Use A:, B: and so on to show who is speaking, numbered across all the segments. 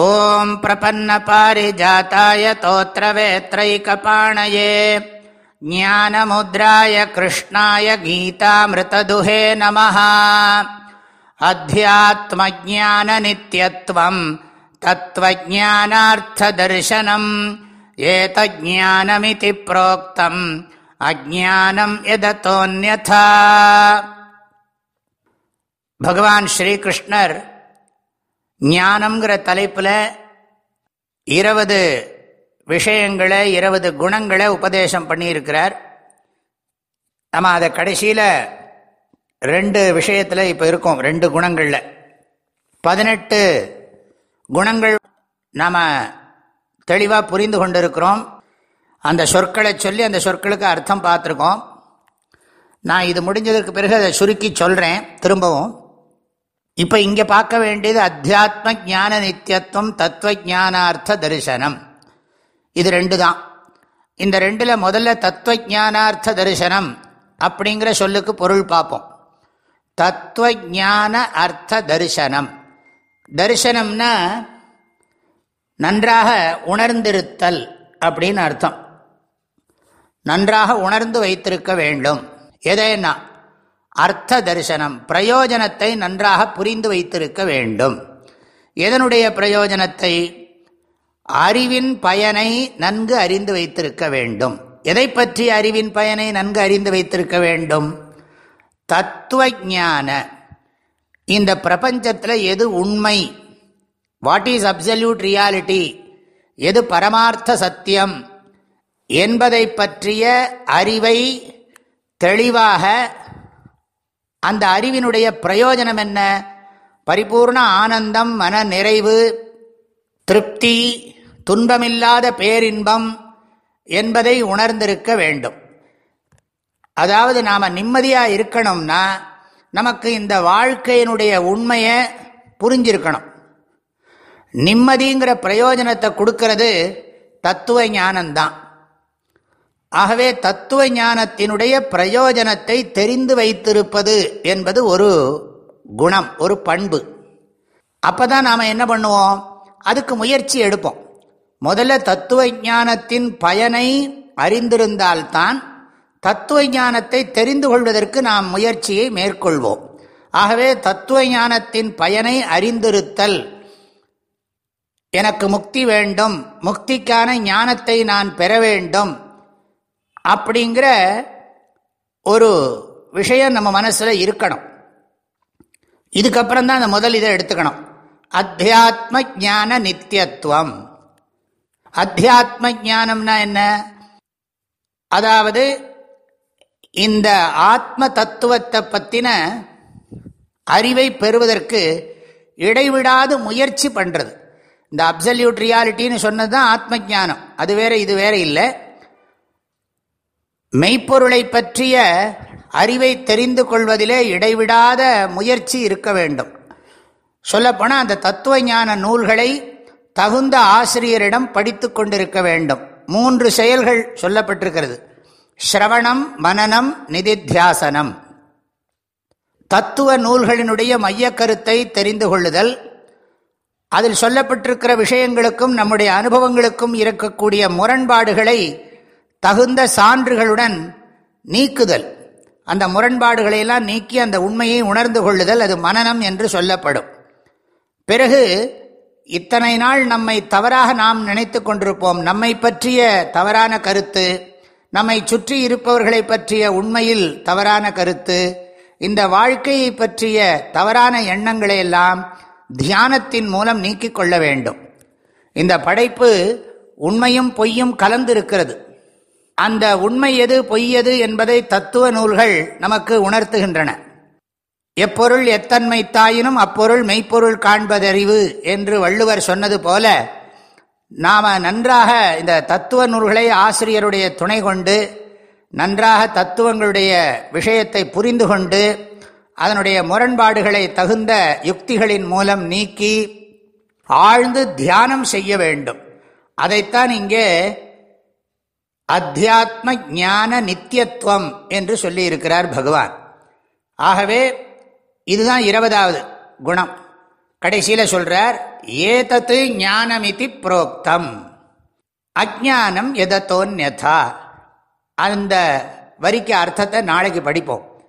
A: ॐ प्रपन्नपारिजाताय तोत्रवेत्रैकपाणये ज्ञानमुद्राय कृष्णाय गीतामृतदुहे नमः अध्यात्मज्ञाननित्यत्वम् तत्त्वज्ञानार्थदर्शनम् एतज्ज्ञानमिति प्रोक्तम् अज्ञानम् यदतोऽन्यथा भगवान् श्रीकृष्णर् ஞானம்ங்கிற தலைப்பில் இருபது விஷயங்களை இருபது குணங்களை உபதேசம் பண்ணியிருக்கிறார். நம்ம அதை கடைசியில் ரெண்டு விஷயத்தில் இப்போ இருக்கோம் ரெண்டு குணங்களில். பதினெட்டு குணங்கள் நாம் தெளிவாக புரிந்து கொண்டிருக்கிறோம். அந்த சொற்களை சொல்லி அந்த சொற்களுக்கு அர்த்தம் பார்த்துருக்கோம். நான் இது முடிஞ்சதுக்கு பிறகு அதை சுருக்கி சொல்கிறேன் திரும்பவும். இப்போ இங்கே பார்க்க வேண்டியது அத்தியாத்ம ஜான நித்தியத்துவம் தத்துவ ஜானார்த்த தரிசனம். இது ரெண்டு தான் இந்த ரெண்டில் முதல்ல தத்துவ ஜானார்த்த தரிசனம் அப்படிங்கிற சொல்லுக்கு பொருள் பார்ப்போம். தத்துவ ஜான அர்த்த தரிசனம். தரிசனம்னா நன்றாக உணர்ந்திருத்தல் அப்படின்னு அர்த்தம். நன்றாக உணர்ந்து வைத்திருக்க வேண்டும். எதைன்னா அர்த்த தரிசனம் பிரயோஜனத்தை நன்றாக புரிந்து வைத்திருக்க வேண்டும். எதனுடைய பிரயோஜனத்தை? அறிவின் பயனை நன்கு அறிந்து வைத்திருக்க வேண்டும். எதை பற்றி அறிவின் பயனை நன்கு அறிந்து வைத்திருக்க வேண்டும்? தத்துவ ஞான இந்த பிரபஞ்சத்தில் எது உண்மை? வாட் இஸ் அப்சல்யூட் ரியாலிட்டி எது பரமார்த்த சத்தியம்? என்பதை பற்றிய அறிவை தெளிவாக அந்த அறிவினுடைய பிரயோஜனம் என்ன? பரிபூர்ண ஆனந்தம் மன நிறைவு திருப்தி துன்பமில்லாத பேரின்பம் என்பதை உணர்ந்திருக்க வேண்டும். அதாவது நாம் நிம்மதியாக இருக்கணும்னா நமக்கு இந்த வாழ்க்கையினுடைய உண்மையை புரிஞ்சிருக்கணும். நிம்மதிங்கிற பிரயோஜனத்தை கொடுக்கறது தத்துவ ஞானம்தான். ஆகவே தத்துவ ஞானத்தினுடைய பிரயோஜனத்தை தெரிந்து வைத்திருப்பது என்பது ஒரு குணம் ஒரு பண்பு. அப்பதான் நாம் என்ன பண்ணுவோம்? அதுக்கு முயற்சி எடுப்போம். முதல்ல தத்துவ ஞானத்தின் பயனை அறிந்திருந்தால்தான் தத்துவ ஞானத்தை தெரிந்து கொள்வதற்கு நாம் முயற்சியை மேற்கொள்வோம். ஆகவே தத்துவ ஞானத்தின் பயனை அறிந்திருத்தல் எனக்கு முக்தி வேண்டும். முக்திக்கான ஞானத்தை நான் பெற வேண்டும். அப்படிங்கிற ஒரு விஷயம் நம்ம மனசில் இருக்கணும். இதுக்கப்புறம் தான் அந்த முதல் இதை எடுத்துக்கணும். அத்தியாத்ம ஜான நித்தியத்துவம். அத்தியாத்ம ஜானம்னா என்ன? அதாவது இந்த ஆத்ம தத்துவத்தை பற்றின அறிவை பெறுவதற்கு இடைவிடாது முயற்சி பண்ணுறது இந்த அப்சல்யூட் ரியாலிட்டின்னு சொன்னது தான் ஆத்ம ஜானம் அது வேற இது வேற இல்லை. மெய்ப்பொருளை பற்றிய அறிவை தெரிந்து கொள்வதிலே இடைவிடாத முயற்சி இருக்க வேண்டும். சொல்லப்போனால் அந்த தத்துவ ஞான நூல்களை தகுந்த ஆசிரியரிடம் படித்து கொண்டிருக்க வேண்டும். மூன்று செயல்கள் சொல்லப்பட்டிருக்கிறது. ஸ்ரவணம் மனநம் நிதித்தியாசனம். தத்துவ நூல்களினுடைய மையக்கருத்தை தெரிந்து கொள்ளுதல். அதில் சொல்லப்பட்டிருக்கிற விஷயங்களுக்கும் நம்முடைய அனுபவங்களுக்கும் இருக்கக்கூடிய முரண்பாடுகளை தகுந்த சான்றுகளுடன் நீக்குதல். அந்த முரண்பாடுகளை எல்லாம் நீக்கி அந்த உண்மையை உணர்ந்து கொள்ளுதல் அது மனநம் என்று சொல்லப்படும். பிறகு இத்தனை நாள் நம்மை தவறாக நாம் நினைத்து கொண்டிருப்போம். நம்மை பற்றிய தவறான கருத்து நம்மை சுற்றி இருப்பவர்களை பற்றிய உண்மையில் தவறான கருத்து இந்த வாழ்க்கையை பற்றிய தவறான எண்ணங்களை எல்லாம் தியானத்தின் மூலம் நீக்கிக் கொள்ள வேண்டும். இந்த படைப்பு உண்மையும் பொய்யும் கலந்திருக்கிறது. அந்த உண்மை எது பொய் எது என்பதை தத்துவ நூல்கள் நமக்கு உணர்த்துகின்றன. எப்பொருள் எத்தன்மை தாயினும் அப்பொருள் மெய்ப்பொருள் காண்பதறிவு என்று வள்ளுவர் சொன்னது போல நாம் நன்றாக இந்த தத்துவ நூல்களை ஆசிரியருடைய துணை கொண்டு நன்றாக தத்துவங்களுடைய விஷயத்தை புரிந்து கொண்டு அதனுடைய முரண்பாடுகளை தகுந்த யுக்திகளின் மூலம் நீக்கி ஆழ்ந்து தியானம் செய்ய வேண்டும். அதைத்தான் இங்கே அத்தியாத்ம ஞான நித்தியத்துவம் என்று சொல்லியிருக்கிறார் பகவான். ஆகவே இதுதான் இருபதாவது குணம். கடைசியில் சொல்றார் ஏதத்து ஞானமிதி புரோக்தம். அஜானம் எதத்தோன்யதா? அந்த வரிக்கு அர்த்தத்தை நாளைக்கு படிப்போம்.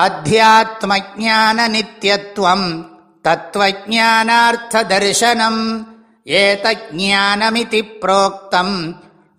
A: அத்தியாத்மஜான நித்தியத்துவம் தத்துவஜானார்த்த தரிசனம் ஏதஜானமிதி புரோக்தம்